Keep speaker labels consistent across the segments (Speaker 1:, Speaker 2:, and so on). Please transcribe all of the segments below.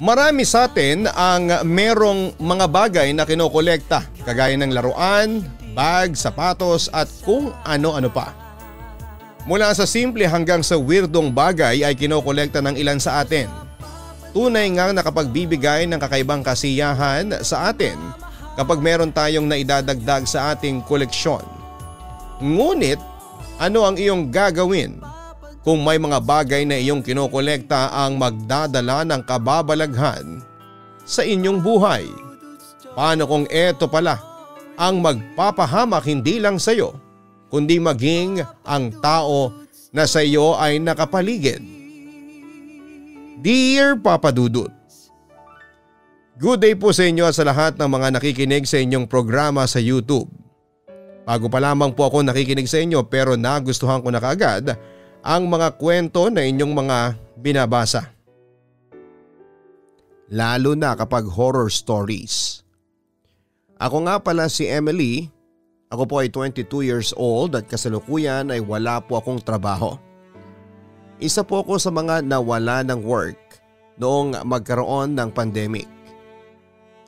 Speaker 1: Marami sa atin ang merong mga bagay na kinokolekta kagaya ng laruan, bag, sapatos at kung ano-ano pa. Mula sa simple hanggang sa weirdong bagay ay kinokolekta ng ilan sa atin. Tunay ngang nakapagbibigay ng kakaibang kasiyahan sa atin kapag meron tayong naidadagdag sa ating koleksyon. Ngunit ano ang iyong gagawin kung may mga bagay na iyong kinokolekta ang magdadala ng kababalaghan sa inyong buhay. Paano kung eto pala ang magpapahamak hindi lang sa iyo kundi maging ang tao na sa iyo ay nakapaligid. Dear Papa Dudut, Good day po sa inyo at sa lahat ng mga nakikinig sa inyong programa sa YouTube. Bago pa lamang po ako nakikinig sa inyo pero nagustuhan ko na kaagad ang mga kwento na inyong mga binabasa. Lalo na kapag horror stories. Ako nga pala si Emily. Ako po ay 22 years old at kasalukuyan ay wala po akong trabaho. Isa po ako sa mga nawala ng work noong magkaroon ng pandemic.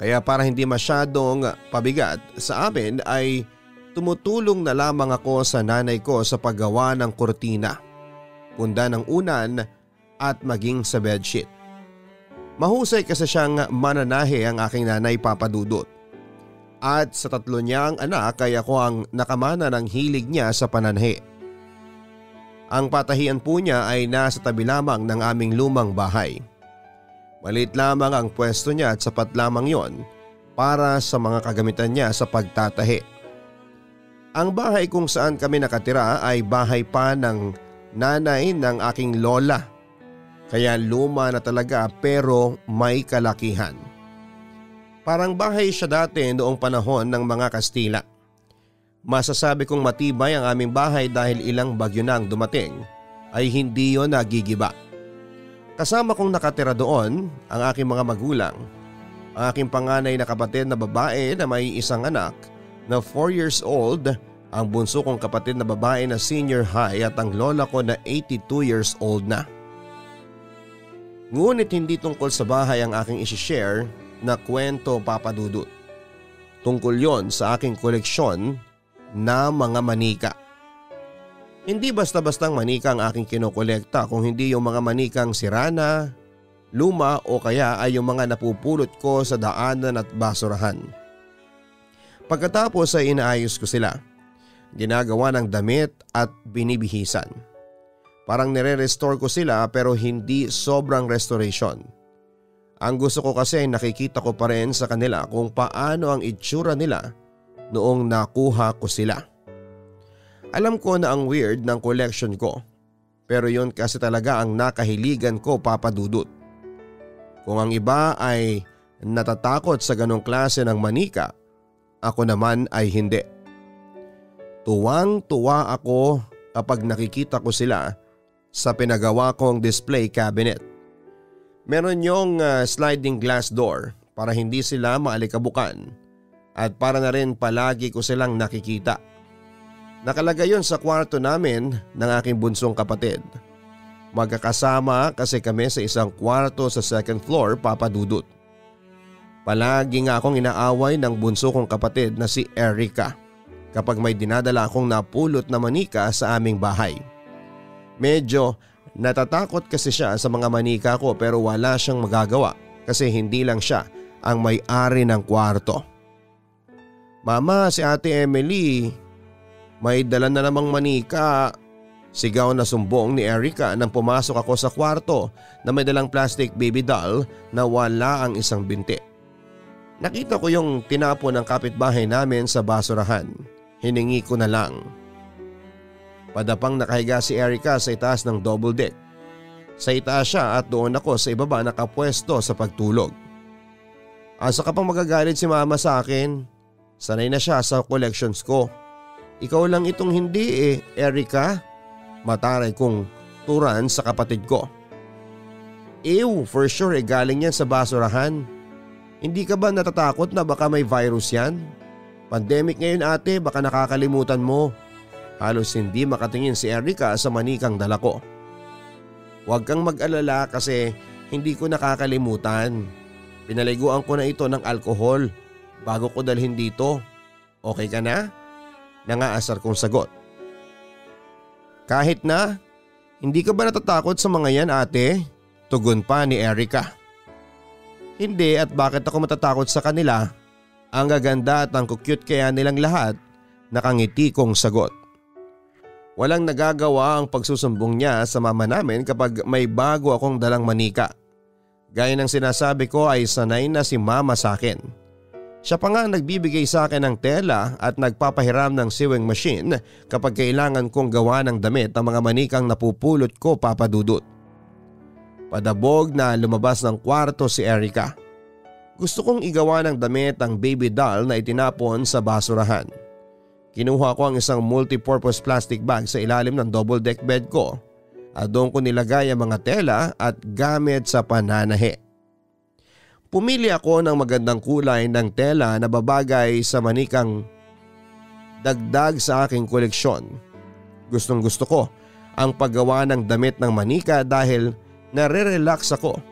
Speaker 1: Kaya para hindi masyadong pabigat sa amin ay tumutulong na lamang ako sa nanay ko sa paggawa ng kurtina punda ng unan at maging sa bedsheet. Mahusay kasi siyang mananahe ang aking nanay papadudot. At sa tatlo niyang anak ay ako ang nakamana ng hilig niya sa pananhe. Ang patahian po niya ay nasa tabi lamang ng aming lumang bahay. Malit lamang ang pwesto niya at sapat lamang yon para sa mga kagamitan niya sa pagtatahi. Ang bahay kung saan kami nakatira ay bahay pa ng nanay ng aking lola. Kaya luma na talaga pero may kalakihan. Parang bahay siya dati noong panahon ng mga Kastila. Masasabi kong matibay ang aming bahay dahil ilang bagyo na ang dumating ay hindi yon nagigiba. Kasama kong nakatira doon ang aking mga magulang, ang aking panganay na kapatid na babae na may isang anak na 4 years old ang bunso kong kapatid na babae na senior high at ang lola ko na 82 years old na. Ngunit hindi tungkol sa bahay ang aking isishare na kwento papadudot. Tungkol yon sa aking koleksyon na mga manika. Hindi basta-bastang manika ang aking kinokolekta kung hindi yung mga manikang sirana, luma o kaya ay yung mga napupulot ko sa daanan at basurahan. Pagkatapos ay inaayos ko sila ginagawa ng damit at binibihisan. Parang nire-restore ko sila pero hindi sobrang restoration. Ang gusto ko kasi nakikita ko pa rin sa kanila kung paano ang itsura nila noong nakuha ko sila. Alam ko na ang weird ng collection ko pero yun kasi talaga ang nakahiligan ko papadudot. Kung ang iba ay natatakot sa ganong klase ng manika, ako naman ay hindi. Tuwang-tuwa ako kapag nakikita ko sila sa pinagawa kong display cabinet. Meron yung uh, sliding glass door para hindi sila maalikabukan at para na rin palagi ko silang nakikita. Nakalagay yon sa kwarto namin ng aking bunsong kapatid. Magkakasama kasi kami sa isang kwarto sa second floor papadudot. Palagi nga akong inaaway ng bunso kong kapatid na si Erica kapag may dinadala akong napulot na manika sa aming bahay. Medyo natatakot kasi siya sa mga manika ko pero wala siyang magagawa kasi hindi lang siya ang may-ari ng kwarto. Mama, si ate Emily, may dala na namang manika. Sigaw na sumbong ni Erica nang pumasok ako sa kwarto na may dalang plastic baby doll na wala ang isang binti. Nakita ko yung tinapo ng kapitbahay namin sa basurahan. Hiningi ko na lang. Padapang nakahiga si Erica sa itaas ng double deck. Sa itaas siya at doon ako sa ibaba nakapwesto sa pagtulog. Asa ka pang magagalit si mama sa akin? Sanay na siya sa collections ko. Ikaw lang itong hindi eh, Erica. Mataray kong turan sa kapatid ko. Ew, for sure eh galing yan sa basurahan. Hindi ka ba natatakot na baka may virus yan? Pandemic ngayon ate baka nakakalimutan mo. Halos hindi makatingin si Erica sa manikang dala ko. Huwag kang mag-alala kasi hindi ko nakakalimutan. Pinaliguan ko na ito ng alkohol bago ko dalhin dito. Okay ka na? Nangaasar kong sagot. Kahit na, hindi ka ba natatakot sa mga yan ate? Tugon pa ni Erica. Hindi at bakit ako matatakot sa kanila? Ang gaganda at ang kukyut kaya nilang lahat, nakangiti kong sagot. Walang nagagawa ang pagsusumbong niya sa mama namin kapag may bago akong dalang manika. Gaya ng sinasabi ko ay sanay na si mama sa akin. Siya pa nga nagbibigay sa akin ng tela at nagpapahiram ng sewing machine kapag kailangan kong gawa ng damit ang mga manikang napupulot ko papadudot. Padabog na lumabas ng kwarto si Erica. Gusto kong igawa ng damit ang baby doll na itinapon sa basurahan. Kinuha ko ang isang multipurpose plastic bag sa ilalim ng double deck bed ko at doon ko nilagay ang mga tela at gamit sa pananahe. Pumili ako ng magandang kulay ng tela na babagay sa manikang dagdag sa aking koleksyon. Gustong gusto ko ang paggawa ng damit ng manika dahil nare-relax ako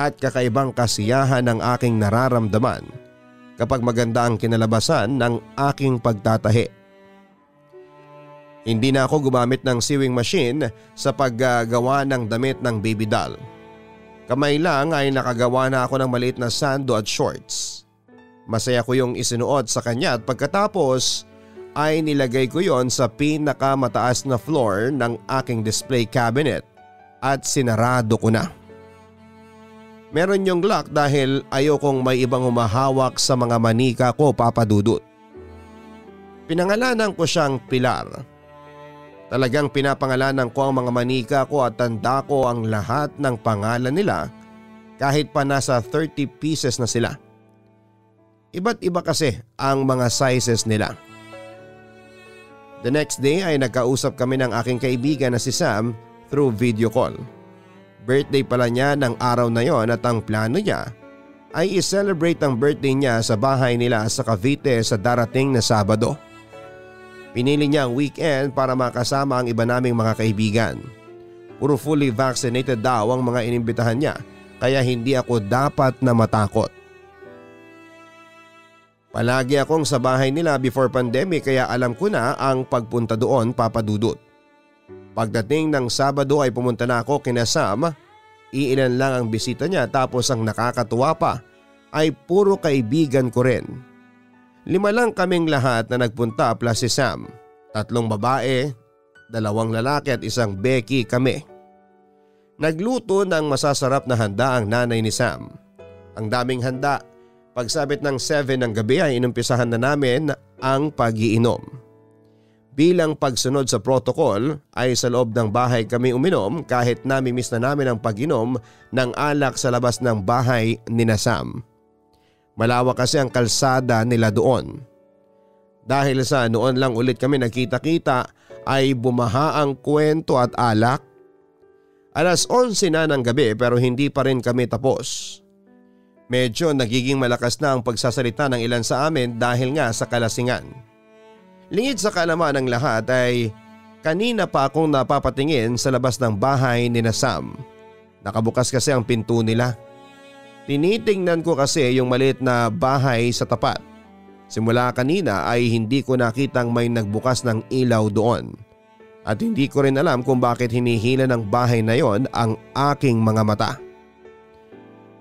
Speaker 1: at kakaibang kasiyahan ng aking nararamdaman kapag maganda ang kinalabasan ng aking pagtatahi. Hindi na ako gumamit ng sewing machine sa paggagawa ng damit ng baby doll. Kamay lang ay nakagawa na ako ng maliit na sando at shorts. Masaya ko yung isinuot sa kanya at pagkatapos ay nilagay ko yon sa pinakamataas na floor ng aking display cabinet at sinarado ko na. Meron yung lock dahil ayokong may ibang humahawak sa mga manika ko papadudot. Pinangalanan ko siyang Pilar. Talagang pinapangalanan ko ang mga manika ko at tanda ko ang lahat ng pangalan nila kahit pa nasa 30 pieces na sila. Iba't iba kasi ang mga sizes nila. The next day ay nagkausap kami ng aking kaibigan na si Sam through video call. Birthday pala niya ng araw na yon at ang plano niya ay i-celebrate ang birthday niya sa bahay nila sa Cavite sa darating na Sabado. Pinili niya ang weekend para makasama ang iba naming mga kaibigan. Puro fully vaccinated daw ang mga inimbitahan niya kaya hindi ako dapat na matakot. Palagi akong sa bahay nila before pandemic kaya alam ko na ang pagpunta doon papadudot. Pagdating ng Sabado ay pumunta na ako kina Sam. Iilan lang ang bisita niya tapos ang nakakatuwa pa ay puro kaibigan ko rin. Lima lang kaming lahat na nagpunta plus si Sam. Tatlong babae, dalawang lalaki at isang Becky kami. Nagluto ng masasarap na handa ang nanay ni Sam. Ang daming handa. Pagsabit ng 7 ng gabi ay inumpisahan na namin ang pagiinom. Bilang pagsunod sa protocol ay sa loob ng bahay kami uminom kahit namimiss na namin ang paginom ng alak sa labas ng bahay ni Sam. Malawak kasi ang kalsada nila doon. Dahil sa noon lang ulit kami nagkita-kita ay bumaha ang kwento at alak. Alas 11 na ng gabi pero hindi pa rin kami tapos. Medyo nagiging malakas na ang pagsasalita ng ilan sa amin dahil nga sa kalasingan. Lingid sa kalaman ng lahat ay kanina pa akong napapatingin sa labas ng bahay ni Sam. Nakabukas kasi ang pinto nila. Tinitingnan ko kasi yung maliit na bahay sa tapat. Simula kanina ay hindi ko nakitang may nagbukas ng ilaw doon. At hindi ko rin alam kung bakit hinihila ng bahay na yon ang aking mga mata.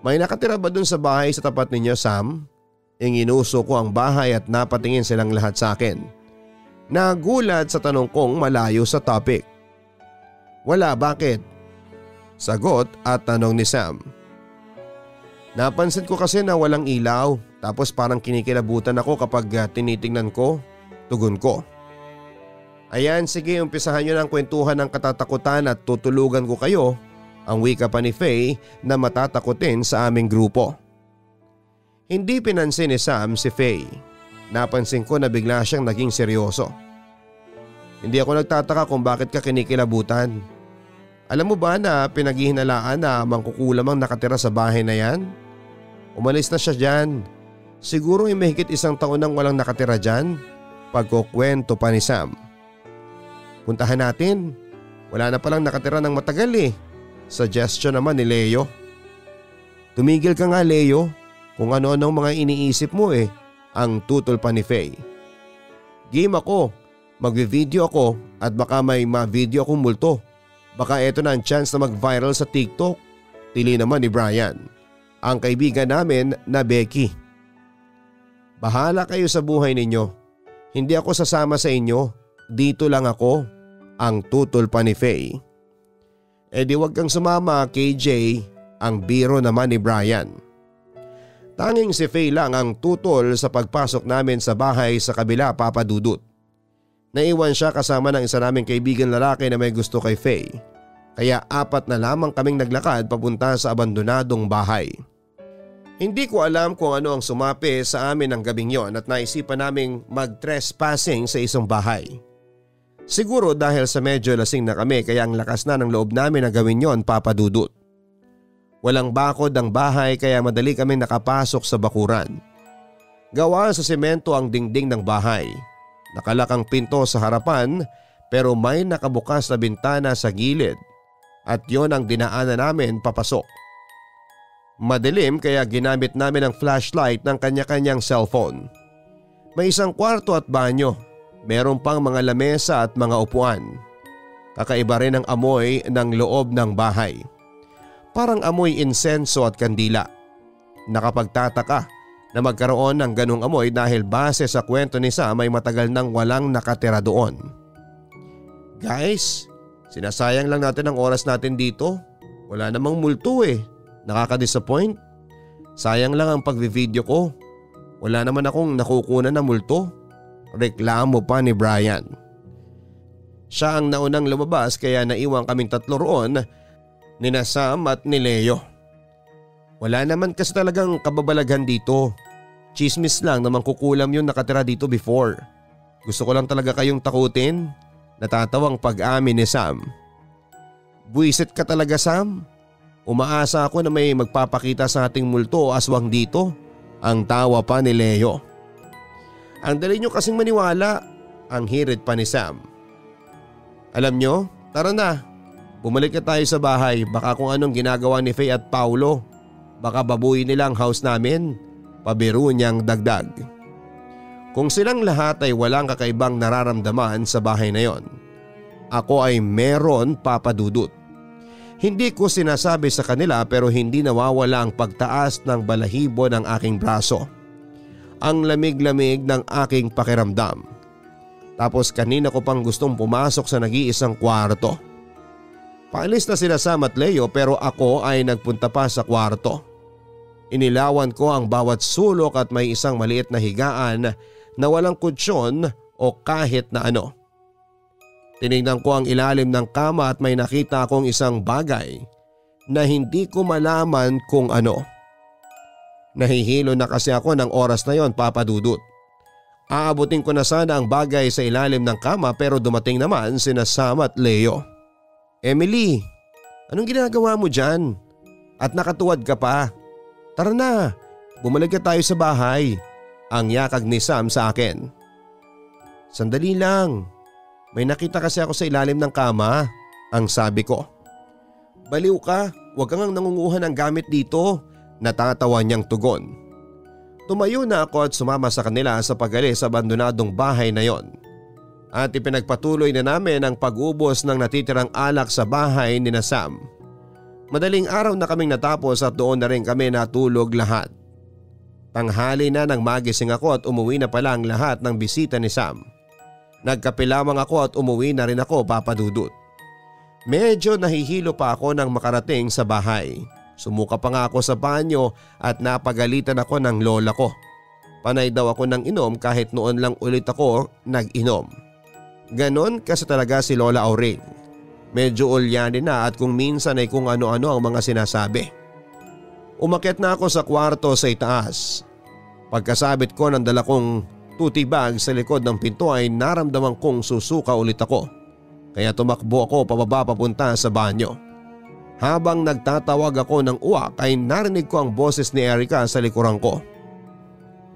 Speaker 1: May nakatira ba dun sa bahay sa tapat ninyo Sam? Inginuso ko ang bahay at napatingin silang lahat sa akin. Nagulat sa tanong kong malayo sa topic. Wala bakit? Sagot at tanong ni Sam. Napansin ko kasi na walang ilaw tapos parang kinikilabutan ako kapag uh, tinitingnan ko, tugon ko. Ayan sige umpisahan nyo ng kwentuhan ng katatakutan at tutulugan ko kayo ang wika pa ni Faye na matatakutin sa aming grupo. Hindi pinansin ni Sam si Faye. Napansin ko na bigla siyang naging seryoso. Hindi ako nagtataka kung bakit ka kinikilabutan. Alam mo ba na pinaghihinalaan na mangkukulam ang nakatira sa bahay na yan? Umalis na siya dyan. Siguro ay mahigit isang taon nang walang nakatira dyan. Pagkukwento pa ni Sam. Puntahan natin. Wala na palang nakatira ng matagal eh. Suggestion naman ni Leo. Tumigil ka nga Leo kung ano-anong mga iniisip mo eh. Ang tutol pa ni Faye. Game ako. Magvi-video ako at baka may ma-video akong multo. Baka eto na ang chance na mag-viral sa TikTok. Tili naman ni Brian. Ang kaibigan namin na Becky. Bahala kayo sa buhay ninyo. Hindi ako sasama sa inyo. Dito lang ako. Ang tutol pa ni Faye. E di wag kang sumama KJ. Ang biro naman ni Brian. Tanging si Faye lang ang tutol sa pagpasok namin sa bahay sa kabila papadudot. Naiwan siya kasama ng isa naming kaibigan lalaki na may gusto kay Faye. Kaya apat na lamang kaming naglakad papunta sa abandonadong bahay. Hindi ko alam kung ano ang sumapi sa amin ng gabing yon at naisipan naming mag-trespassing sa isang bahay. Siguro dahil sa medyo lasing na kami kaya ang lakas na ng loob namin na gawin yon papadudot. Walang bakod ang bahay kaya madali kami nakapasok sa bakuran. Gawa sa semento ang dingding ng bahay. Nakalakang pinto sa harapan pero may nakabukas na bintana sa gilid at yon ang dinaanan namin papasok. Madilim kaya ginamit namin ang flashlight ng kanya-kanyang cellphone. May isang kwarto at banyo. Meron pang mga lamesa at mga upuan. Kakaiba rin ang amoy ng loob ng bahay. Parang amoy insenso at kandila. Nakapagtataka na magkaroon ng ganong amoy dahil base sa kwento ni Sam ay matagal nang walang nakatira doon. Guys, sinasayang lang natin ang oras natin dito. Wala namang multo eh. Nakaka-disappoint. Sayang lang ang pagvi-video ko. Wala naman akong nakukunan na multo. Reklamo pa ni Brian. Siya ang naunang lumabas kaya naiwang kaming tatlo roon ni Sam at ni Leo. Wala naman kasi talagang kababalaghan dito. Chismis lang naman kukulam yung nakatira dito before. Gusto ko lang talaga kayong takutin. Natatawang pag-amin ni Sam. Buisit ka talaga Sam. Umaasa ako na may magpapakita sa ating multo o aswang dito. Ang tawa pa ni Leo. Ang dali nyo kasing maniwala. Ang hirit pa ni Sam. Alam nyo, tara na. Bumalik na tayo sa bahay baka kung anong ginagawa ni Faye at Paulo. Baka babuyin nila ang house namin. Pabiru niyang dagdag. Kung silang lahat ay walang kakaibang nararamdaman sa bahay na yon. Ako ay meron papadudot. Hindi ko sinasabi sa kanila pero hindi nawawala ang pagtaas ng balahibo ng aking braso. Ang lamig-lamig ng aking pakiramdam. Tapos kanina ko pang gustong pumasok sa nag-iisang kwarto. Paalis na sila Sam at Leo pero ako ay nagpunta pa sa kwarto. Inilawan ko ang bawat sulok at may isang maliit na higaan na walang kutsyon o kahit na ano. Tinignan ko ang ilalim ng kama at may nakita akong isang bagay na hindi ko malaman kung ano. Nahihilo na kasi ako ng oras na yon papadudot. Aabutin ko na sana ang bagay sa ilalim ng kama pero dumating naman sina Sam at Leo. Emily, anong ginagawa mo dyan? At nakatuwad ka pa. Tara na, bumalik ka tayo sa bahay. Ang yakag ni Sam sa akin. Sandali lang, may nakita kasi ako sa ilalim ng kama, ang sabi ko. Baliw ka, huwag kang nangunguha ng gamit dito, natatawa niyang tugon. Tumayo na ako at sumama sa kanila sa pagalis sa abandonadong bahay na yon. At ipinagpatuloy na namin ang pag-ubos ng natitirang alak sa bahay ni na Sam. Madaling araw na kaming natapos at doon na rin kami natulog lahat. Tanghali na nang magising ako at umuwi na pala ang lahat ng bisita ni Sam. Nagkape lamang ako at umuwi na rin ako papadudot. Medyo nahihilo pa ako nang makarating sa bahay. Sumuka pa nga ako sa banyo at napagalitan ako ng lola ko. Panay daw ako ng inom kahit noon lang ulit ako nag-inom. Ganon kasi talaga si Lola Auring. Medyo ulyanin na at kung minsan ay kung ano-ano ang mga sinasabi. Umakyat na ako sa kwarto sa itaas. Pagkasabit ko ng dala kong tuti bag sa likod ng pinto ay naramdaman kong susuka ulit ako. Kaya tumakbo ako pababa papunta sa banyo. Habang nagtatawag ako ng uwak ay narinig ko ang boses ni Erica sa likuran ko.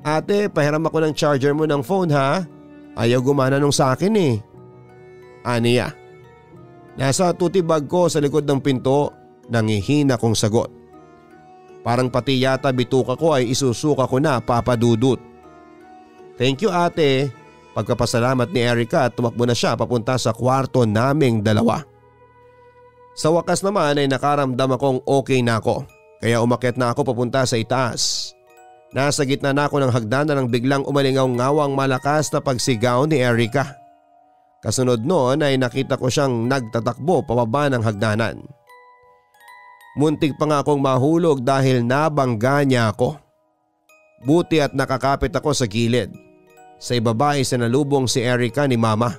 Speaker 1: Ate, pahiram ako ng charger mo ng phone ha. Ayaw gumana nung sa akin eh. Aniya. Nasa tuti bag ko sa likod ng pinto, nangihina kong sagot. Parang pati yata bituka ko ay isusuka ko na papadudot. Thank you ate. Pagkapasalamat ni Erica at tumakbo na siya papunta sa kwarto naming dalawa. Sa wakas naman ay nakaramdam akong okay na ako kaya umakyat na ako papunta sa itaas. Nasa gitna na ako ng hagdanan nang biglang umalingaw-ngawang malakas na pagsigaw ni Erica. Kasunod noon ay nakita ko siyang nagtatakbo pababa ng hagdanan. Muntik pa nga akong mahulog dahil nabangga niya ako. Buti at nakakapit ako sa gilid. Sa ibaba ay sinalubong si Erica ni mama.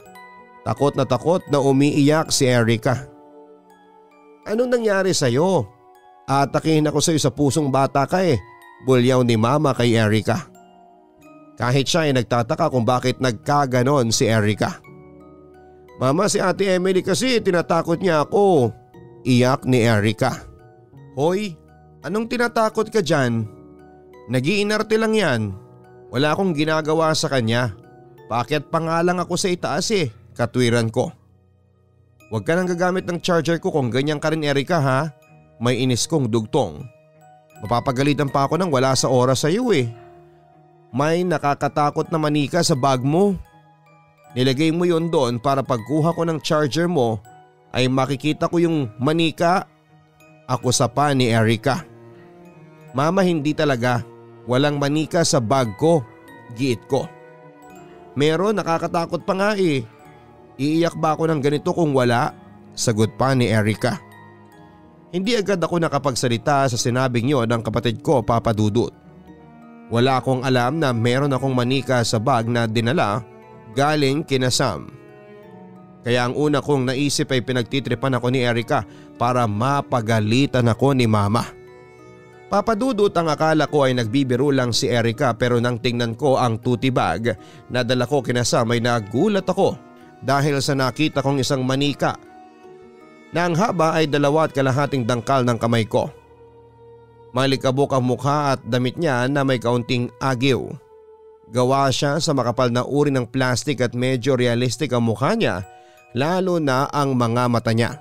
Speaker 1: Takot na takot na umiiyak si Erica. Anong nangyari sa'yo? Atakihin ako sa'yo sa pusong bata ka eh. Bulyaw ni mama kay Erica. Kahit siya ay nagtataka kung bakit nagkaganon si Erica. Mama si ate Emily kasi tinatakot niya ako. Iyak ni Erica. Hoy, anong tinatakot ka dyan? Nagiinarte lang yan. Wala akong ginagawa sa kanya. Bakit pa nga lang ako sa itaas eh, katwiran ko. Huwag ka nang gagamit ng charger ko kung ganyan ka rin Erika ha. May inis kong dugtong. Mapapagalitan pa ako nang wala sa oras sa iyo eh. May nakakatakot na manika sa bag mo. Nilagay mo yon doon para pagkuha ko ng charger mo ay makikita ko yung manika. Ako sa pa ni Erica. Mama hindi talaga. Walang manika sa bag ko. Giit ko. Meron nakakatakot pa nga eh. Iiyak ba ako ng ganito kung wala? Sagot pa ni Erica. Hindi agad ako nakapagsalita sa sinabing yon ng kapatid ko Papa Dudut. Wala akong alam na meron akong manika sa bag na dinala galing kina Sam. Kaya ang una kong naisip ay pinagtitripan ako ni Erica para mapagalitan ako ni mama. Papadudot ang akala ko ay nagbibiro lang si Erica pero nang tingnan ko ang tuti bag na dala ko kina Sam ay nagulat ako dahil sa nakita kong isang manika na ang haba ay dalawa at kalahating dangkal ng kamay ko. Malikabok ang mukha at damit niya na may kaunting agiw. Gawa siya sa makapal na uri ng plastic at medyo realistic ang mukha niya lalo na ang mga mata niya.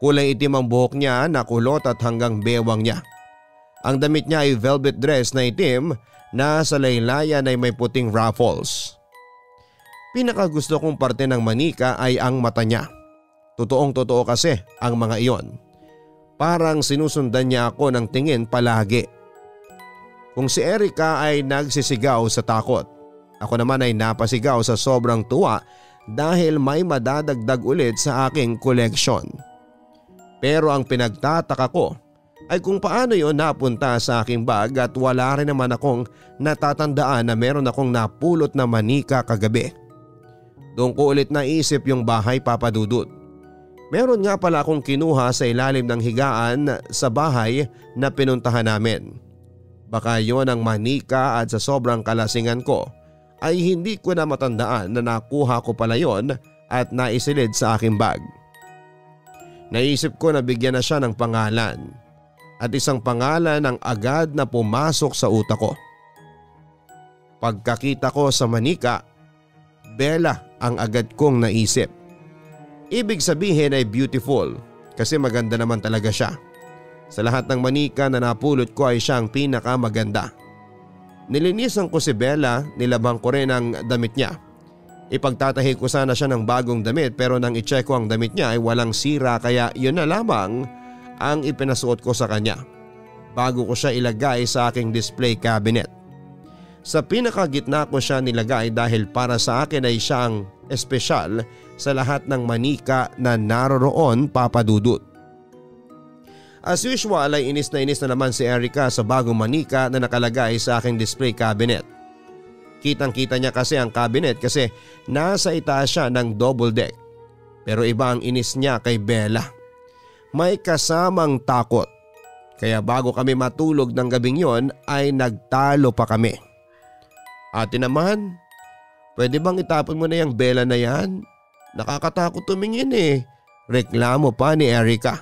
Speaker 1: Kulay itim ang buhok niya na kulot at hanggang bewang niya. Ang damit niya ay velvet dress na itim na sa laylayan ay may puting ruffles. Pinakagusto kong parte ng manika ay ang mata niya. Totoong totoo kasi ang mga iyon. Parang sinusundan niya ako ng tingin palagi. Kung si Erika ay nagsisigaw sa takot, ako naman ay napasigaw sa sobrang tuwa dahil may madadagdag ulit sa aking koleksyon. Pero ang pinagtataka ko ay kung paano yon napunta sa aking bag at wala rin naman akong natatandaan na meron akong napulot na manika kagabi. Doon ko ulit naisip yung bahay papadudot. Meron nga pala akong kinuha sa ilalim ng higaan sa bahay na pinuntahan namin. Baka yon ang manika at sa sobrang kalasingan ko ay hindi ko na matandaan na nakuha ko pala yon at naisilid sa aking bag. Naisip ko na bigyan na siya ng pangalan at isang pangalan ang agad na pumasok sa utak ko. Pagkakita ko sa manika, Bella ang agad kong naisip. Ibig sabihin ay beautiful kasi maganda naman talaga siya. Sa lahat ng manika na napulot ko ay siya ang pinakamaganda. Nilinisan ko si Bella, nilabang ko rin ang damit niya. Ipagtatahi ko sana siya ng bagong damit pero nang i-check ko ang damit niya ay walang sira kaya yun na lamang ang ipinasuot ko sa kanya. Bago ko siya ilagay sa aking display cabinet. Sa pinakagitna ko siya nilagay dahil para sa akin ay siyang espesyal sa lahat ng manika na naroroon papadudot. As usual ay inis na inis na naman si Erica sa bagong manika na nakalagay sa aking display cabinet. Kitang kita niya kasi ang cabinet kasi nasa itaas siya ng double deck. Pero iba ang inis niya kay Bella. May kasamang takot. Kaya bago kami matulog ng gabing yon ay nagtalo pa kami. Ate naman, pwede bang itapon mo na yung Bella na yan? Nakakatakot tumingin eh. Reklamo pa ni Erica.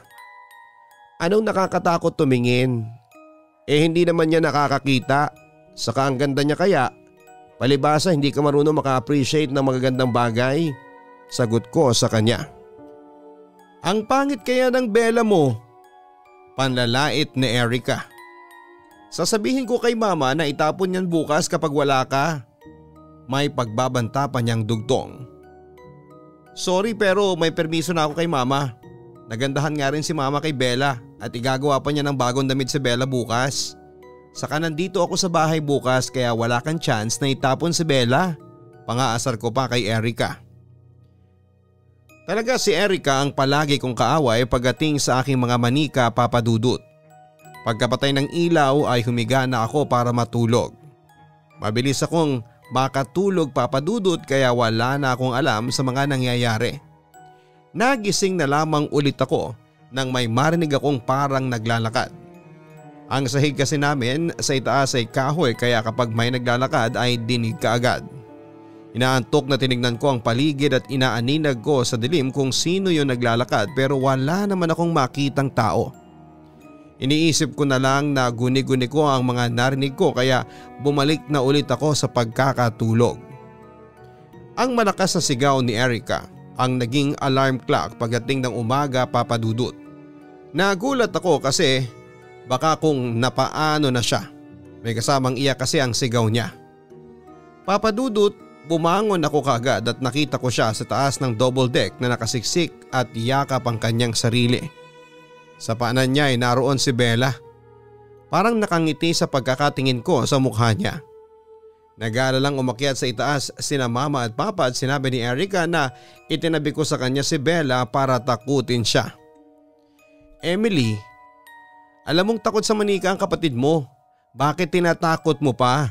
Speaker 1: Anong nakakatakot tumingin? Eh hindi naman niya nakakakita. Saka ang ganda niya kaya. Palibasa hindi ka marunong maka-appreciate ng magagandang bagay. Sagot ko sa kanya. Ang pangit kaya ng bela mo. Panlalait ni Erica. Sasabihin ko kay mama na itapon yan bukas kapag wala ka. May pagbabanta pa niyang dugtong. Sorry pero may permiso na ako kay mama. Nagandahan nga rin si mama kay Bella at igagawa pa niya ng bagong damit si Bella bukas. Saka nandito ako sa bahay bukas kaya wala kang chance na itapon si Bella. Pangaasar ko pa kay Erica. Talaga si Erica ang palagi kong kaaway pagdating sa aking mga manika papadudot. Pagkapatay ng ilaw ay humiga na ako para matulog. Mabilis akong makatulog papadudot kaya wala na akong alam sa mga nangyayari. Nagising na lamang ulit ako nang may marinig akong parang naglalakad. Ang sahig kasi namin sa itaas ay kahoy kaya kapag may naglalakad ay dinig ka agad. Inaantok na tinignan ko ang paligid at inaaninag ko sa dilim kung sino yung naglalakad pero wala naman akong makitang tao. Iniisip ko na lang na guni-guni ko ang mga narinig ko kaya bumalik na ulit ako sa pagkakatulog. Ang malakas na sigaw ni Erica ang naging alarm clock pagdating ng umaga papadudot. Nagulat ako kasi baka kung napaano na siya. May kasamang iya kasi ang sigaw niya. Papadudot, bumangon ako kagad at nakita ko siya sa taas ng double deck na nakasiksik at yakap ang kanyang sarili. Sa paanan niya ay naroon si Bella. Parang nakangiti sa pagkakatingin ko sa mukha niya. Nagala lang umakyat sa itaas sina mama at papa at sinabi ni Erica na itinabi ko sa kanya si Bella para takutin siya. Emily, alam mong takot sa manika ang kapatid mo. Bakit tinatakot mo pa?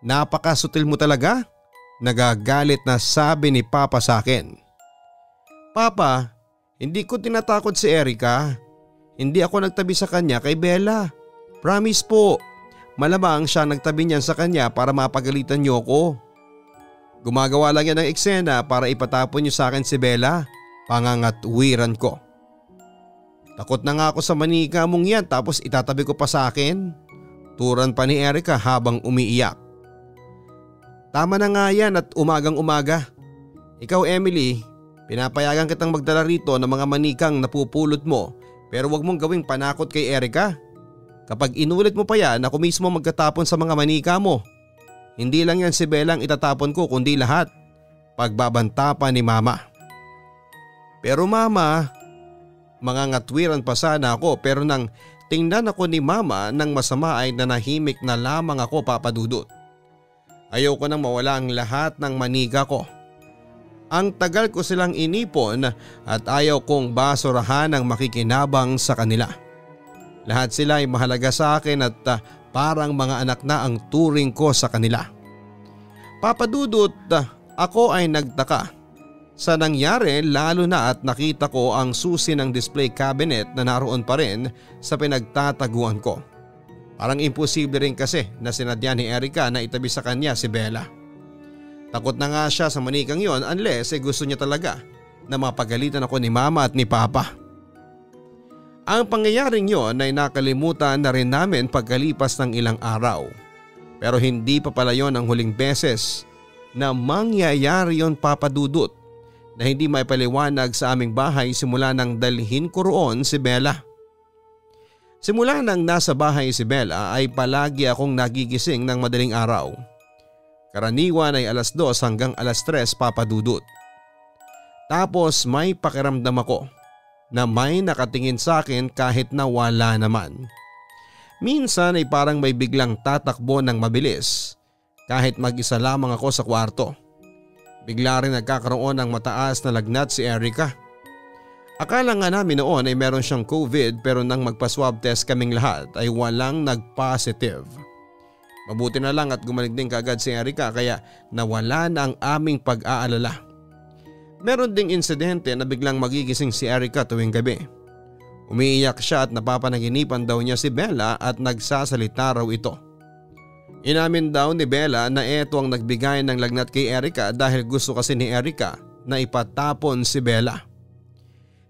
Speaker 1: Napakasutil mo talaga? Nagagalit na sabi ni Papa sa akin. Papa, hindi ko tinatakot si Erica. Hindi ako nagtabi sa kanya kay Bella. Promise po. Malamang siya nagtabi niyan sa kanya para mapagalitan niyo ko. Gumagawa lang yan ng eksena para ipatapon niyo sa akin si Bella. Pangangatwiran ko. Takot na nga ako sa manika mong yan tapos itatabi ko pa sa akin. Turan pa ni Erica habang umiiyak. Tama na nga yan at umagang umaga. Ikaw Emily, pinapayagan kitang magdala rito ng mga manikang napupulot mo pero wag mong gawing panakot kay Erica. Kapag inulit mo pa yan ako mismo magkatapon sa mga manika mo. Hindi lang yan si Bella ang itatapon ko kundi lahat. Pagbabanta pa ni mama. Pero mama, mga ngatwiran pa sana ako pero nang tingnan ako ni mama nang masama ay nanahimik na lamang ako papadudot. Ayaw ko nang mawala ang lahat ng manika ko. Ang tagal ko silang inipon at ayaw kong basurahan ang makikinabang sa kanila. Lahat sila ay mahalaga sa akin at uh, parang mga anak na ang turing ko sa kanila. Papadudot, uh, ako ay nagtaka. Sa nangyari lalo na at nakita ko ang susi ng display cabinet na naroon pa rin sa pinagtataguan ko. Parang imposible rin kasi na sinadya ni Erica na itabi sa kanya si Bella. Takot na nga siya sa manikang yon unless eh gusto niya talaga na mapagalitan ako ni mama at ni papa. Ang pangyayaring yon ay nakalimutan na rin namin pagkalipas ng ilang araw. Pero hindi pa pala yon ang huling beses na mangyayari yon papadudot na hindi may paliwanag sa aming bahay simula nang dalhin ko roon si Bella. Simula nang nasa bahay si Bella ay palagi akong nagigising ng madaling araw. Karaniwan ay alas 2 hanggang alas 3 papadudot. Tapos may pakiramdam ako na may nakatingin sa akin kahit na wala naman. Minsan ay parang may biglang tatakbo ng mabilis kahit mag-isa lamang ako sa kwarto. Bigla rin nagkakaroon ng mataas na lagnat si Erica. Akala nga namin noon ay meron siyang COVID pero nang magpa-swab test kaming lahat ay walang nag-positive. Mabuti na lang at gumaling din kagad si Erica kaya nawala na ang aming pag-aalala. Meron ding insidente na biglang magigising si Erica tuwing gabi. Umiiyak siya at napapanaginipan daw niya si Bella at nagsasalita raw ito. Inamin daw ni Bella na ito ang nagbigay ng lagnat kay Erica dahil gusto kasi ni Erica na ipatapon si Bella.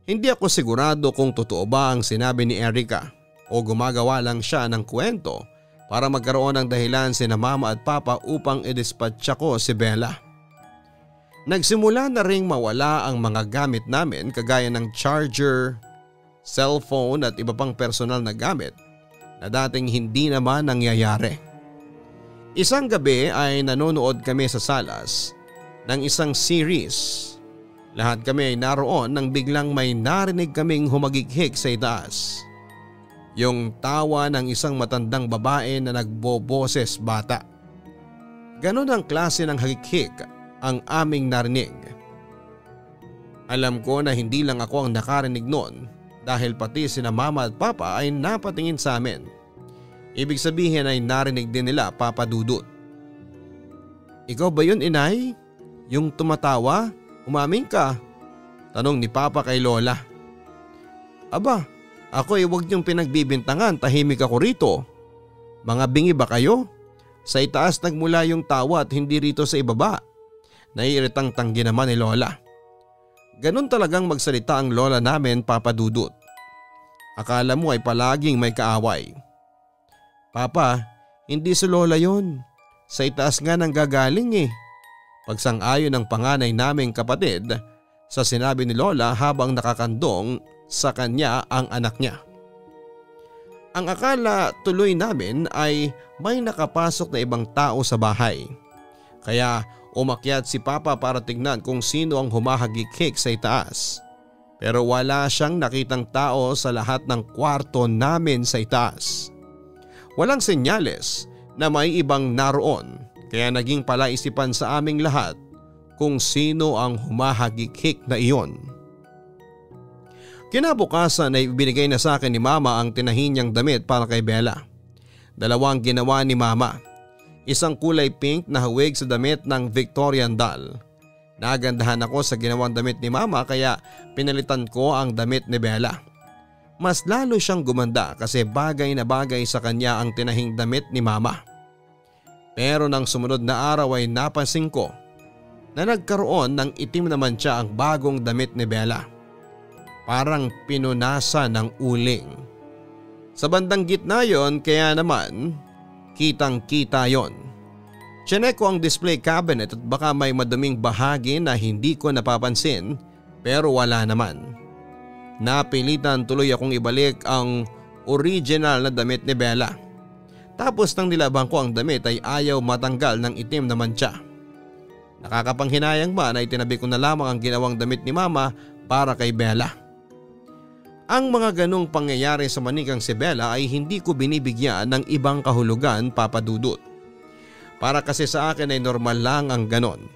Speaker 1: Hindi ako sigurado kung totoo ba ang sinabi ni Erica o gumagawa lang siya ng kwento para magkaroon ng dahilan si na mama at papa upang idispatcha ko si Bella. Nagsimula na ring mawala ang mga gamit namin kagaya ng charger, cellphone at iba pang personal na gamit na dating hindi naman nangyayari. Isang gabi ay nanonood kami sa salas ng isang series. Lahat kami ay naroon nang biglang may narinig kaming humagighig sa itaas. Yung tawa ng isang matandang babae na nagboboses bata. Ganon ang klase ng hagighig ang aming narinig. Alam ko na hindi lang ako ang nakarinig noon dahil pati sina mama at papa ay napatingin sa amin. Ibig sabihin ay narinig din nila Papa Dudut. Ikaw ba yun inay? Yung tumatawa? Umamin ka? Tanong ni Papa kay Lola. Aba, ako ay huwag niyong pinagbibintangan, tahimik ako rito. Mga bingi ba kayo? Sa itaas nagmula yung tawa at hindi rito sa ibaba. Naiiritang tanggi naman ni Lola. Ganon talagang magsalita ang lola namin papadudot. Akala mo ay palaging may kaaway. Papa, hindi si lola yon. Sa itaas nga nang gagaling eh. Pagsang-ayon ng panganay naming kapatid sa sinabi ni lola habang nakakandong sa kanya ang anak niya. Ang akala tuloy namin ay may nakapasok na ibang tao sa bahay. Kaya Umakyat si Papa para tignan kung sino ang humahagikik sa itaas. Pero wala siyang nakitang tao sa lahat ng kwarto namin sa itaas. Walang senyales na may ibang naroon kaya naging palaisipan sa aming lahat kung sino ang humahagikik na iyon. Kinabukasan ay ibinigay na sa akin ni Mama ang tinahin niyang damit para kay Bella. Dalawang ginawa ni Mama. Isang kulay pink na hawig sa damit ng Victorian doll. Nagandahan ako sa ginawang damit ni mama kaya pinalitan ko ang damit ni Bella. Mas lalo siyang gumanda kasi bagay na bagay sa kanya ang tinahing damit ni mama. Pero nang sumunod na araw ay napansin ko na nagkaroon ng itim naman siya ang bagong damit ni Bella. Parang pinunasa ng uling. Sa bandang gitna yon kaya naman Kitang kita yon. Chinek ko ang display cabinet at baka may maduming bahagi na hindi ko napapansin pero wala naman. Napilitan tuloy akong ibalik ang original na damit ni Bella. Tapos nang nilabang ko ang damit ay ayaw matanggal ng itim na mantsa. Nakakapanghinayang man ay tinabi ko na lamang ang ginawang damit ni mama para kay Bella. Ang mga ganong pangyayari sa manikang si Bella ay hindi ko binibigyan ng ibang kahulugan papadudot. Para kasi sa akin ay normal lang ang ganon.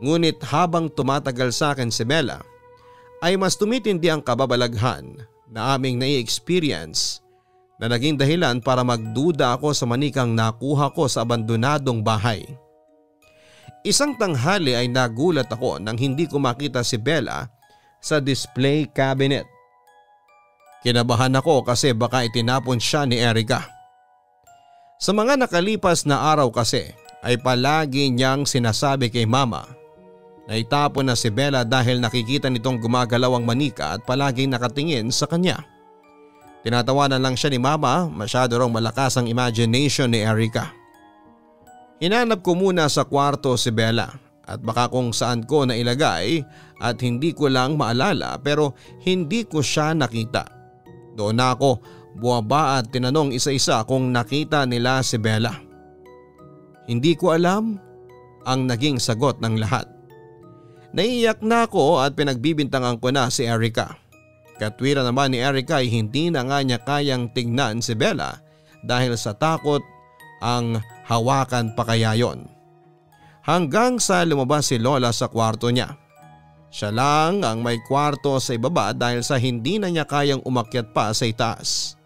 Speaker 1: Ngunit habang tumatagal sa akin si Bella, ay mas tumitindi ang kababalaghan na aming nai-experience na naging dahilan para magduda ako sa manikang nakuha ko sa abandonadong bahay. Isang tanghali ay nagulat ako nang hindi ko makita si Bella sa display cabinet. Kinabahan ako kasi baka itinapon siya ni Erika. Sa mga nakalipas na araw kasi ay palagi niyang sinasabi kay mama na itapon na si Bella dahil nakikita nitong gumagalaw ang manika at palaging nakatingin sa kanya. Tinatawanan lang siya ni mama, masyado raw malakas ang imagination ni Erika. Hinanap ko muna sa kwarto si Bella at baka kung saan ko na ilagay at hindi ko lang maalala pero hindi ko siya nakita. Doon na ako buwaba at tinanong isa-isa kung nakita nila si Bella. Hindi ko alam ang naging sagot ng lahat. Naiiyak na ako at pinagbibintangan ko na si Erica. Katwira naman ni Erica ay hindi na nga niya kayang tingnan si Bella dahil sa takot ang hawakan pa kaya yon. Hanggang sa lumabas si Lola sa kwarto niya. Siya lang ang may kwarto sa ibaba dahil sa hindi na niya kayang umakyat pa sa itaas.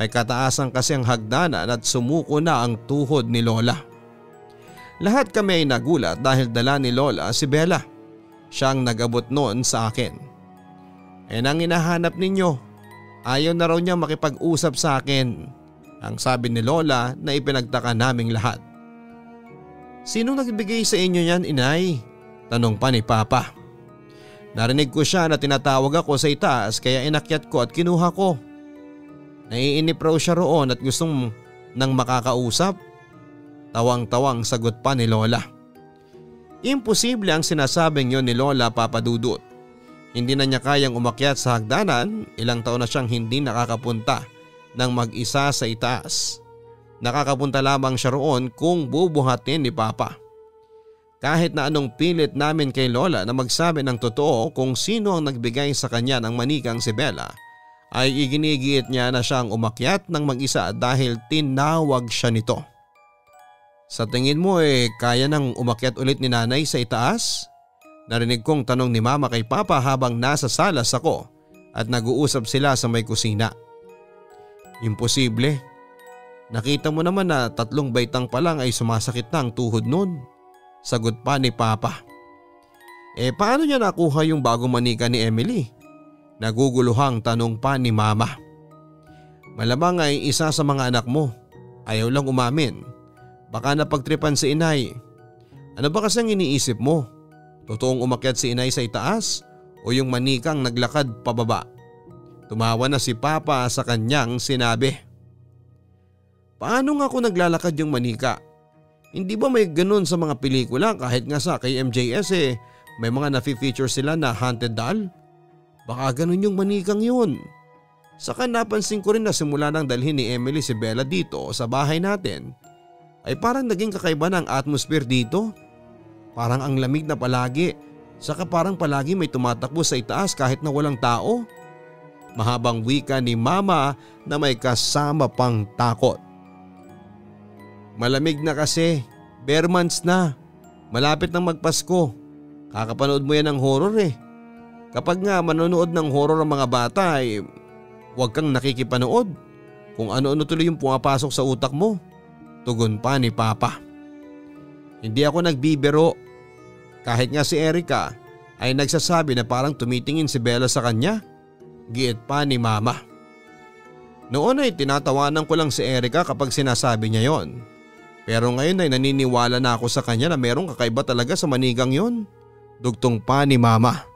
Speaker 1: May kataasan kasi ang hagdanan at sumuko na ang tuhod ni Lola. Lahat kami ay nagulat dahil dala ni Lola si Bella. Siyang nagabot noon sa akin. E nang hinahanap ninyo, ayaw na raw niya makipag-usap sa akin. Ang sabi ni Lola na ipinagtaka naming lahat. Sino nagbigay sa inyo yan inay? Tanong pa ni Papa. Narinig ko siya na tinatawag ako sa itaas kaya inakyat ko at kinuha ko. Naiinip raw siya roon at gustong nang makakausap. Tawang-tawang sagot pa ni Lola. Imposible ang sinasabing yon ni Lola papadudot. Hindi na niya kayang umakyat sa hagdanan, ilang taon na siyang hindi nakakapunta ng mag-isa sa itaas. Nakakapunta lamang siya roon kung bubuhatin ni Papa. Kahit na anong pilit namin kay Lola na magsabi ng totoo kung sino ang nagbigay sa kanya ng manikang si Bella ay iginigiit niya na siyang umakyat ng mag-isa dahil tinawag siya nito. Sa tingin mo eh kaya nang umakyat ulit ni nanay sa itaas? Narinig kong tanong ni mama kay papa habang nasa salas ako at nag-uusap sila sa may kusina. Imposible. Nakita mo naman na tatlong baitang pa lang ay sumasakit na ang tuhod nun. Sagot pa ni Papa. Eh paano niya nakuha yung bagong manika ni Emily? Naguguluhang tanong pa ni Mama. Malamang ay isa sa mga anak mo. Ayaw lang umamin. Baka napagtripan si inay. Ano ba kasang iniisip mo? Totoong umakyat si inay sa itaas o yung manikang naglakad pababa? Tumawa na si Papa sa kanyang sinabi. Paano nga ako naglalakad yung manika? Hindi ba may ganun sa mga pelikula kahit nga sa kay MJS eh may mga nafi-feature sila na haunted doll? Baka ganun yung manikang yun. Saka napansin ko rin na simula nang dalhin ni Emily si Bella dito sa bahay natin ay parang naging kakaiba ng atmosphere dito. Parang ang lamig na palagi saka parang palagi may tumatakbo sa itaas kahit na walang tao. Mahabang wika ni mama na may kasama pang takot. Malamig na kasi. Bare months na. Malapit nang magpasko. Kakapanood mo yan ng horror eh. Kapag nga manonood ng horror ang mga bata ay huwag kang nakikipanood. Kung ano-ano tuloy yung pumapasok sa utak mo. Tugon pa ni Papa. Hindi ako nagbibiro. Kahit nga si Erika ay nagsasabi na parang tumitingin si Bella sa kanya. Giit pa ni Mama. Noon ay tinatawanan ko lang si Erika kapag sinasabi niya yon. Pero ngayon ay naniniwala na ako sa kanya na merong kakaiba talaga sa manigang yon. Dugtong pa ni mama.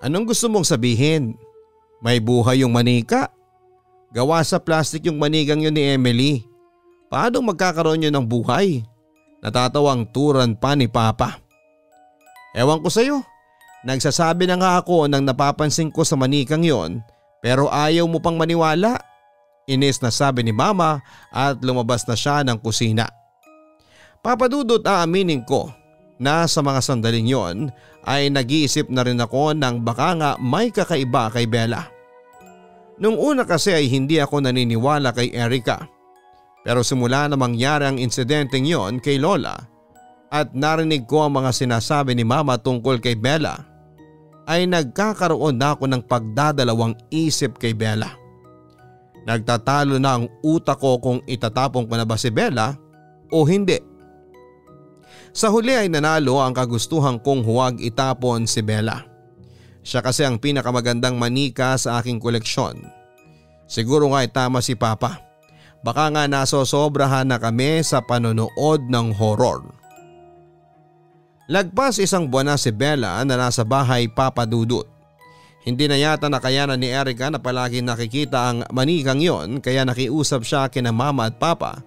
Speaker 1: Anong gusto mong sabihin? May buhay yung manika? Gawa sa plastic yung manigang yun ni Emily. Paano magkakaroon yun ng buhay? Natatawang turan pa ni Papa. Ewan ko sa'yo. Nagsasabi na nga ako nang napapansin ko sa manikang yon pero ayaw mo pang maniwala. Inis na sabi ni mama at lumabas na siya ng kusina. Papadudot aaminin ko na sa mga sandaling yon ay nag-iisip na rin ako ng baka nga may kakaiba kay Bella. Nung una kasi ay hindi ako naniniwala kay Erika. Pero simula na mangyari ang insidenteng yon kay Lola at narinig ko ang mga sinasabi ni Mama tungkol kay Bella ay nagkakaroon na ako ng pagdadalawang isip kay Bella. Nagtatalo na ang utak ko kung itatapong ko na ba si Bella o hindi. Sa huli ay nanalo ang kagustuhan kong huwag itapon si Bella. Siya kasi ang pinakamagandang manika sa aking koleksyon. Siguro nga ay tama si Papa. Baka nga nasosobrahan na kami sa panonood ng horror. Lagpas isang buwan na si Bella na nasa bahay papadudot. Hindi na yata nakayanan ni Erica na palagi nakikita ang manikang yon kaya nakiusap siya kina mama at papa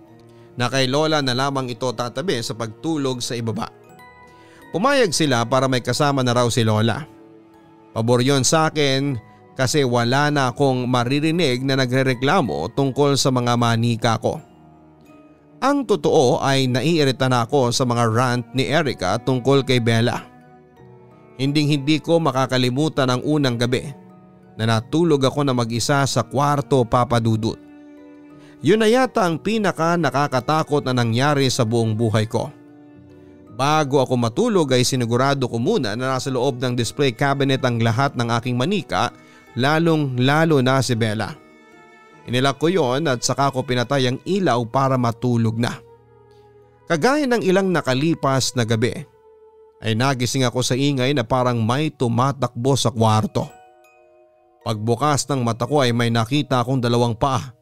Speaker 1: na kay Lola na lamang ito tatabi sa pagtulog sa ibaba. Pumayag sila para may kasama na raw si Lola. Pabor yon sa akin kasi wala na akong maririnig na nagrereklamo tungkol sa mga manika ko. Ang totoo ay naiirita na ako sa mga rant ni Erica tungkol kay Bella. Hinding hindi ko makakalimutan ang unang gabi na natulog ako na mag-isa sa kwarto papadudot. Yun na yata ang pinaka nakakatakot na nangyari sa buong buhay ko. Bago ako matulog ay sinigurado ko muna na nasa loob ng display cabinet ang lahat ng aking manika lalong lalo na si Bella. Inilak ko yon at saka ko pinatay ang ilaw para matulog na. Kagaya ng ilang nakalipas na gabi ay nagising ako sa ingay na parang may tumatakbo sa kwarto. Pagbukas ng mata ko ay may nakita akong dalawang paa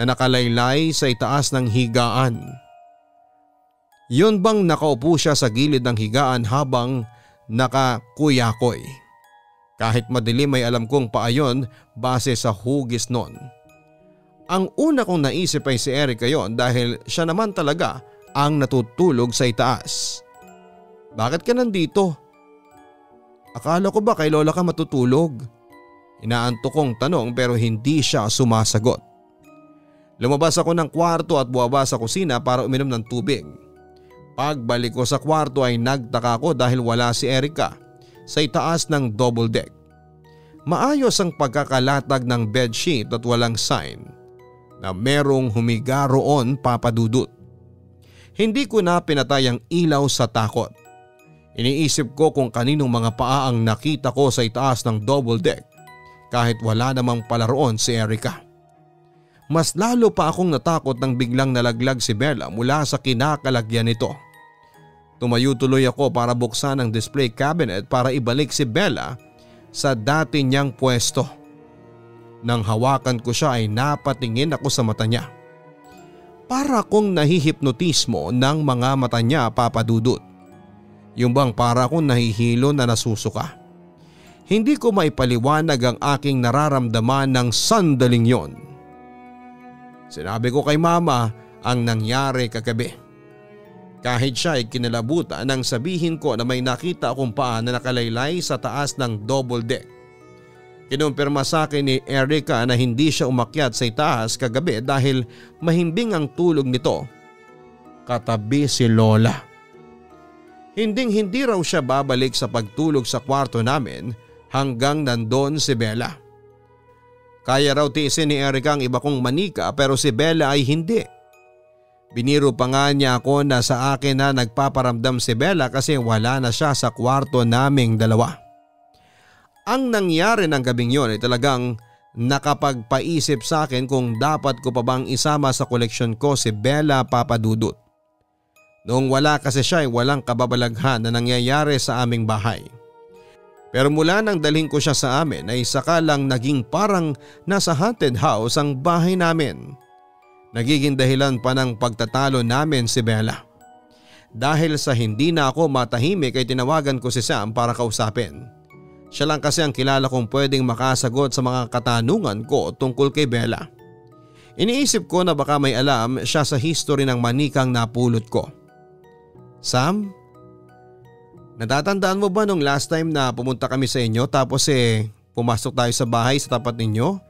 Speaker 1: na nakalaylay sa itaas ng higaan. Yun bang nakaupo siya sa gilid ng higaan habang nakakuyakoy. Kahit madilim ay alam kong paayon base sa hugis nun. Ang una kong naisip ay si Erica yon dahil siya naman talaga ang natutulog sa itaas. Bakit ka nandito? Akala ko ba kay lola ka matutulog? Inaanto kong tanong pero hindi siya sumasagot. Lumabas ako ng kwarto at buwaba sa kusina para uminom ng tubig. Pagbalik ko sa kwarto ay nagtaka ko dahil wala si Erika sa itaas ng double deck. Maayos ang pagkakalatag ng bedsheet at walang sign na merong humiga roon papadudot. Hindi ko na pinatay ang ilaw sa takot. Iniisip ko kung kaninong mga paa ang nakita ko sa itaas ng double deck kahit wala namang pala roon si Erika. Mas lalo pa akong natakot nang biglang nalaglag si Bella mula sa kinakalagyan nito. Tumayo tuloy ako para buksan ang display cabinet para ibalik si Bella sa dati niyang pwesto. Nang hawakan ko siya ay napatingin ako sa mata niya. Para akong nahihipnotismo ng mga mata niya papadudot. Yung bang para akong nahihilo na nasusuka. Hindi ko maipaliwanag ang aking nararamdaman ng sandaling yon. Sinabi ko kay mama ang nangyari kagabi. Kahit siya ay kinalabutan nang sabihin ko na may nakita akong paa na nakalaylay sa taas ng double deck. Kinumpirma sa akin ni Erica na hindi siya umakyat sa itaas kagabi dahil mahimbing ang tulog nito. Katabi si Lola. Hinding hindi raw siya babalik sa pagtulog sa kwarto namin hanggang nandon si Bella. Kaya raw tiisin ni Erica ang iba kong manika pero si Bella ay hindi. Biniro pa nga niya ako na sa akin na nagpaparamdam si Bella kasi wala na siya sa kwarto naming dalawa. Ang nangyari ng gabing yon ay talagang nakapagpaisip sa akin kung dapat ko pa bang isama sa koleksyon ko si Bella Papadudut. Noong wala kasi siya ay walang kababalaghan na nangyayari sa aming bahay. Pero mula nang dalhin ko siya sa amin ay saka lang naging parang nasa haunted house ang bahay namin. Nagiging dahilan pa ng pagtatalo namin si Bella. Dahil sa hindi na ako matahimik ay tinawagan ko si Sam para kausapin. Siya lang kasi ang kilala kong pwedeng makasagot sa mga katanungan ko tungkol kay Bella. Iniisip ko na baka may alam siya sa history ng manikang napulot ko. Sam, Natatandaan mo ba nung last time na pumunta kami sa inyo tapos eh pumasok tayo sa bahay sa tapat ninyo?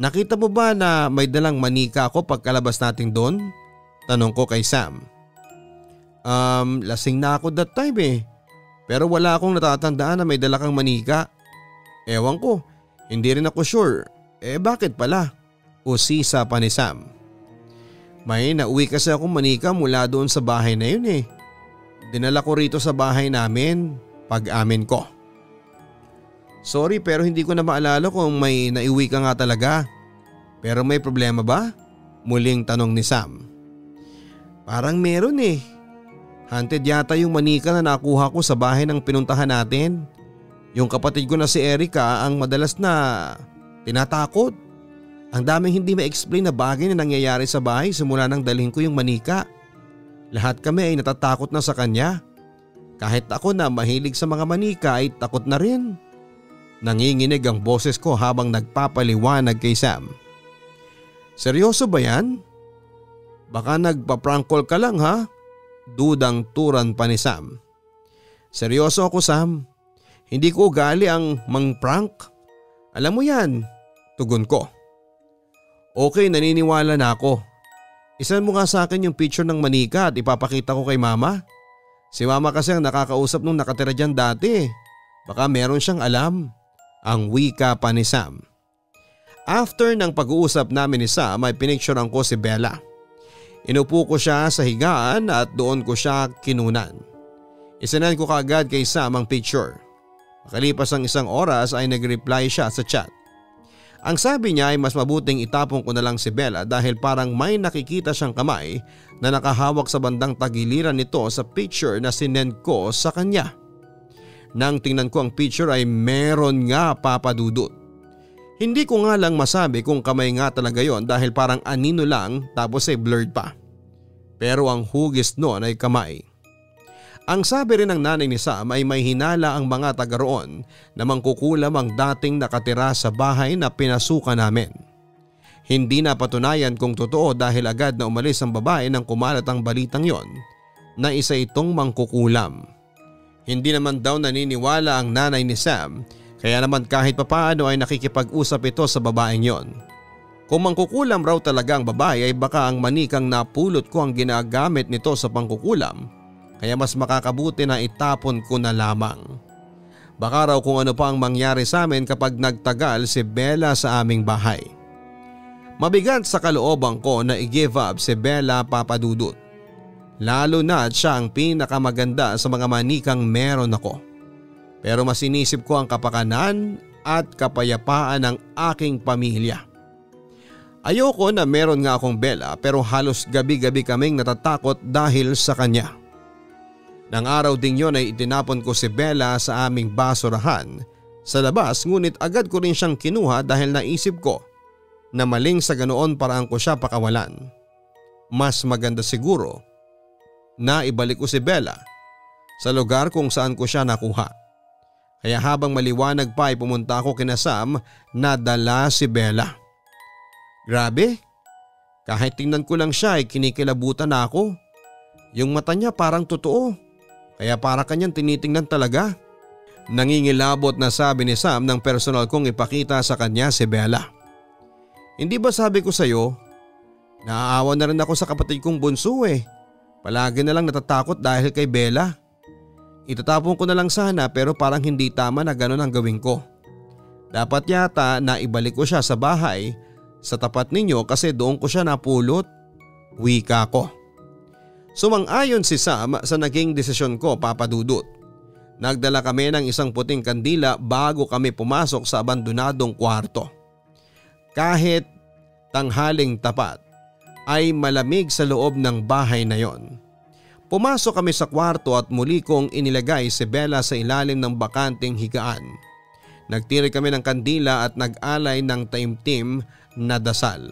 Speaker 1: Nakita mo ba na may dalang manika ako pagkalabas natin doon? Tanong ko kay Sam. Um, lasing na ako that time eh. Pero wala akong natatandaan na may dala kang manika. Ewan ko, hindi rin ako sure. Eh bakit pala? Usisa pa ni Sam. May nauwi kasi akong manika mula doon sa bahay na yun eh. Dinala ko rito sa bahay namin pag-amin ko. Sorry pero hindi ko na maalala kung may naiwi ka nga talaga. Pero may problema ba? Muling tanong ni Sam. Parang meron eh. Hunted yata yung manika na nakuha ko sa bahay ng pinuntahan natin. Yung kapatid ko na si Erica ang madalas na tinatakot. Ang daming hindi ma-explain na bagay na nangyayari sa bahay simula nang dalhin ko yung manika. Lahat kami ay natatakot na sa kanya. Kahit ako na mahilig sa mga manika ay takot na rin. Nanginginig ang boses ko habang nagpapaliwanag kay Sam. Seryoso ba yan? Baka nagpa-prank call ka lang ha? Dudang turan pa ni Sam. Seryoso ako Sam. Hindi ko ugali ang mang-prank. Alam mo yan, tugon ko. Okay naniniwala na ako Isan mo nga sa akin yung picture ng manika at ipapakita ko kay mama. Si mama kasi ang nakakausap nung nakatira dyan dati. Baka meron siyang alam. Ang wika pa ni Sam. After ng pag-uusap namin ni Sam ay pinicturean ko si Bella. Inupo ko siya sa higaan at doon ko siya kinunan. Isinan ko kaagad kay Sam ang picture. Makalipas ang isang oras ay nag-reply siya sa chat. Ang sabi niya ay mas mabuting itapon ko na lang si Bella dahil parang may nakikita siyang kamay na nakahawak sa bandang tagiliran nito sa picture na sinend ko sa kanya. Nang tingnan ko ang picture ay meron nga papadudot. Hindi ko nga lang masabi kung kamay nga talaga yon dahil parang anino lang tapos ay blurred pa. Pero ang hugis noon ay kamay. Ang sabi rin ng nanay ni Sam ay may hinala ang mga taga roon na mangkukulam ang dating nakatira sa bahay na pinasukan namin. Hindi na patunayan kung totoo dahil agad na umalis ang babae nang kumalat ang balitang yon na isa itong mangkukulam. Hindi naman daw naniniwala ang nanay ni Sam kaya naman kahit papaano ay nakikipag-usap ito sa babaeng yon. Kung mangkukulam raw talaga ang babae ay baka ang manikang napulot ko ang ginagamit nito sa pangkukulam kaya mas makakabuti na itapon ko na lamang. Baka raw kung ano pa ang mangyari sa amin kapag nagtagal si Bella sa aming bahay. Mabigat sa kalooban ko na i-give up si Bella papadudot. Lalo na at siya ang pinakamaganda sa mga manikang meron ako. Pero mas inisip ko ang kapakanan at kapayapaan ng aking pamilya. Ayoko na meron nga akong Bella pero halos gabi-gabi kaming natatakot dahil sa kanya. Nang araw ding yon ay itinapon ko si Bella sa aming basurahan sa labas ngunit agad ko rin siyang kinuha dahil naisip ko na maling sa ganoon paraan ko siya pakawalan. Mas maganda siguro na ibalik ko si Bella sa lugar kung saan ko siya nakuha. Kaya habang maliwanag pa ay pumunta ako kina Sam na dala si Bella. Grabe, kahit tingnan ko lang siya ay kinikilabutan na ako. Yung mata niya parang totoo, kaya para kanyang tinitingnan talaga. Nangingilabot na sabi ni Sam ng personal kong ipakita sa kanya si Bella. Hindi ba sabi ko sa iyo, naaawa na rin ako sa kapatid kong bunso eh. Palagi na lang natatakot dahil kay Bella. Itatapon ko na lang sana pero parang hindi tama na ganun ang gawin ko. Dapat yata na ibalik ko siya sa bahay sa tapat ninyo kasi doon ko siya napulot. Wika ko. Sumang-ayon si Sam sa naging desisyon ko papadudot. Nagdala kami ng isang puting kandila bago kami pumasok sa abandonadong kwarto. Kahit tanghaling tapat ay malamig sa loob ng bahay na yon. Pumasok kami sa kwarto at muli kong inilagay si Bella sa ilalim ng bakanting higaan. Nagtiri kami ng kandila at nag-alay ng taimtim na dasal.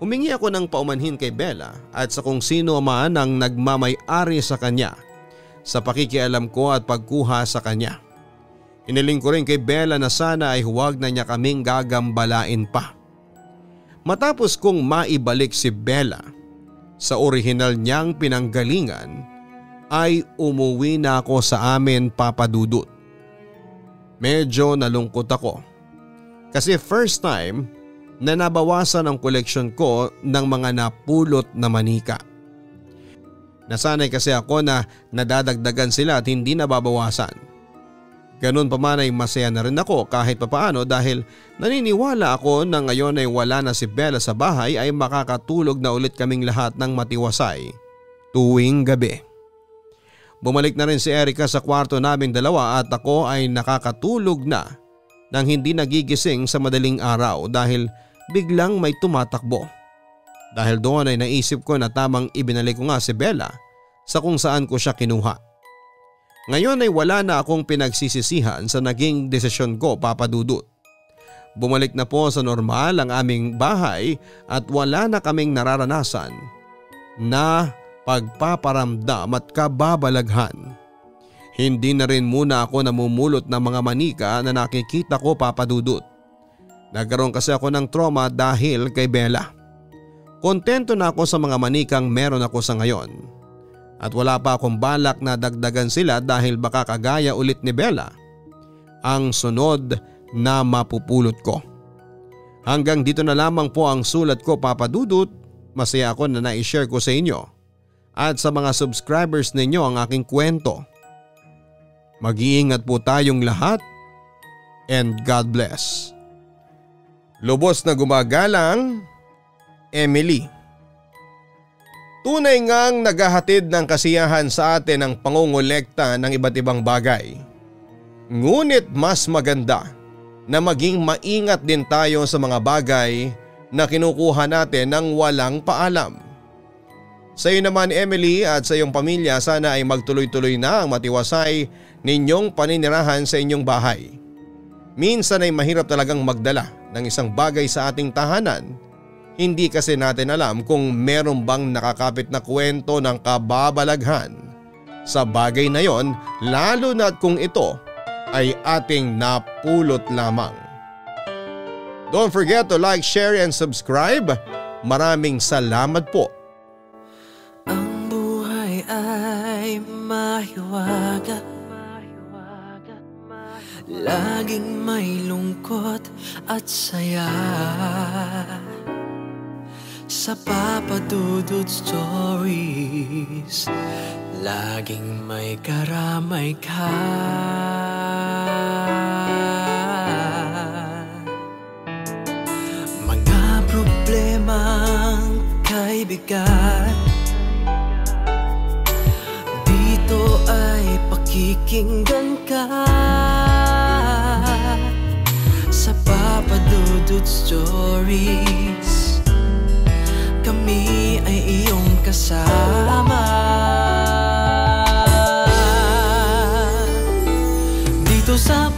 Speaker 1: Humingi ako ng paumanhin kay Bella at sa kung sino man ang nagmamay-ari sa kanya sa pakikialam ko at pagkuha sa kanya. Iniling ko rin kay Bella na sana ay huwag na niya kaming gagambalain pa. Matapos kong maibalik si Bella sa orihinal niyang pinanggalingan ay umuwi na ako sa amin papadudot. Medyo nalungkot ako kasi first time na nabawasan ang koleksyon ko ng mga napulot na manika. Nasanay kasi ako na nadadagdagan sila at hindi nababawasan. Ganun pa man ay masaya na rin ako kahit papaano dahil naniniwala ako na ngayon ay wala na si Bella sa bahay ay makakatulog na ulit kaming lahat ng matiwasay tuwing gabi. Bumalik na rin si Erika sa kwarto naming dalawa at ako ay nakakatulog na nang hindi nagigising sa madaling araw dahil biglang may tumatakbo. Dahil doon ay naisip ko na tamang ibinalik ko nga si Bella sa kung saan ko siya kinuha. Ngayon ay wala na akong pinagsisisihan sa naging desisyon ko papadudot. Bumalik na po sa normal ang aming bahay at wala na kaming nararanasan na pagpaparamdam at kababalaghan. Hindi na rin muna ako namumulot ng mga manika na nakikita ko papadudot. Nagkaroon kasi ako ng trauma dahil kay Bella. Kontento na ako sa mga manikang meron ako sa ngayon. At wala pa akong balak na dagdagan sila dahil baka kagaya ulit ni Bella. Ang sunod na mapupulot ko. Hanggang dito na lamang po ang sulat ko papadudot. Masaya ako na na-share ko sa inyo. At sa mga subscribers ninyo ang aking kwento. Mag-iingat po tayong lahat and God bless. Lubos na gumagalang, Emily. Tunay ngang naghahatid ng kasiyahan sa atin ang pangungulekta ng iba't ibang bagay. Ngunit mas maganda na maging maingat din tayo sa mga bagay na kinukuha natin ng walang paalam. Sa iyo naman Emily at sa iyong pamilya sana ay magtuloy-tuloy na ang matiwasay ninyong paninirahan sa inyong bahay. Minsan ay mahirap talagang magdala ng isang bagay sa ating tahanan. Hindi kasi natin alam kung meron bang nakakapit na kwento ng kababalaghan sa bagay na yon lalo na kung ito ay ating napulot lamang. Don't forget to like, share and subscribe. Maraming salamat po.
Speaker 2: Ang buhay ay mahiwaga Laging may lungkot at saya. Sa papadudod stories Laging may karamay ka. Mga problemang kaibigan Dito ay pakikinggan ka papadudod stories. Kami ay iyong kasama. Dito sa